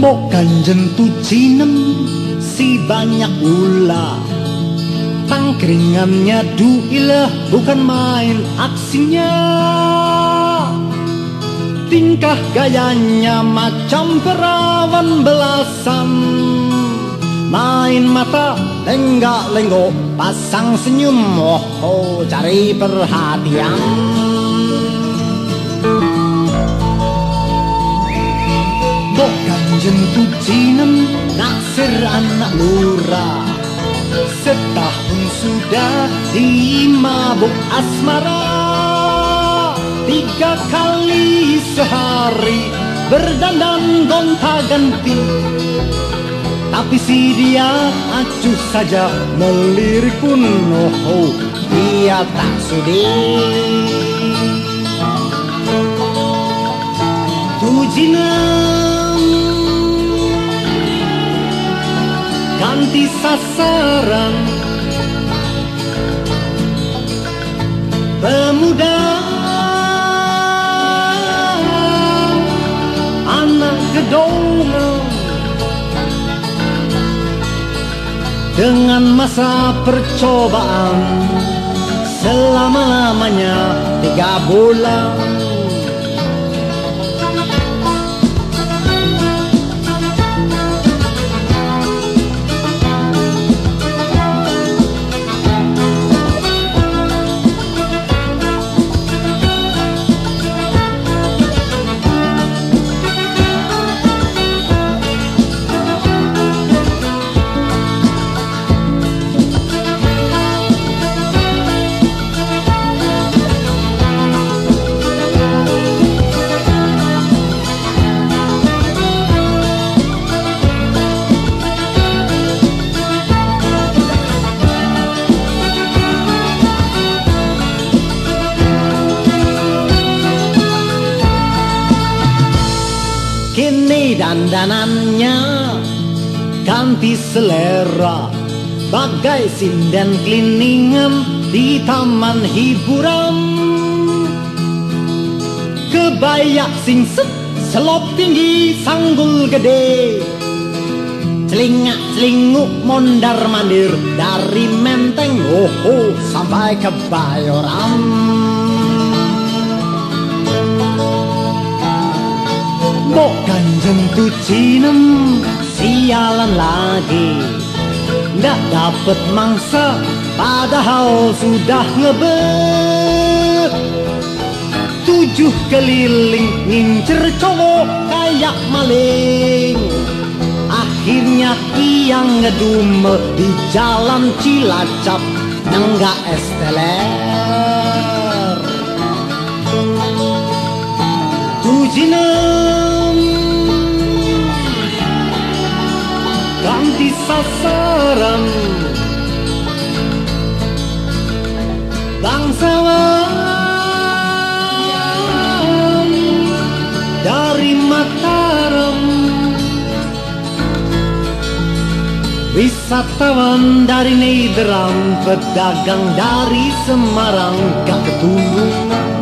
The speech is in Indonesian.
Kok kanjen tu cinem si banyak ulah. Tangkringannya duilah bukan main aksinya. Tingkah gayanya macam perawan belasan Main mata lenggak-lenggok pasang senyum. Oh, oh cari perhatian Bok kanjeng tu cinem naksir anak lurah Setahun sudah di mabuk asmara. Tiga kali sehari berdandan gonta ganti. Tapi si dia acuh saja melirik pun oh dia tak sudi. Tujinem ganti sasaran. Pemuda anak gedongan. Dengan masa percobaan Selama-lamanya tiga bulan dandanannya ganti selera Bagai sinden kliningan di taman hiburan. Kebayak singset selop tinggi sanggul gede. Celingak celinguk mondar mandir dari menteng oh, oh sampai ke bayoran Bok kanjeng tu cinem sialan lagi? Nggak dapet mangsa padahal sudah ngebet. Tujuh keliling ngincer cowok kayak maling. Akhirnya ia ngedumel di jalan Cilacap Nggak esteler ganti sasaran Bangsawan dari Mataram. Wisatawan dari Nederland Pedagang dari Semarang Gak ketulung